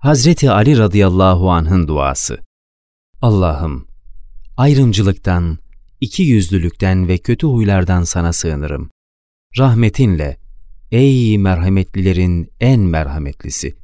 Hazreti Ali radıyallahu anh'ın duası. Allah'ım, ayrımcılıktan, iki yüzlülükten ve kötü huylardan sana sığınırım. Rahmetinle, ey merhametlilerin en merhametlisi,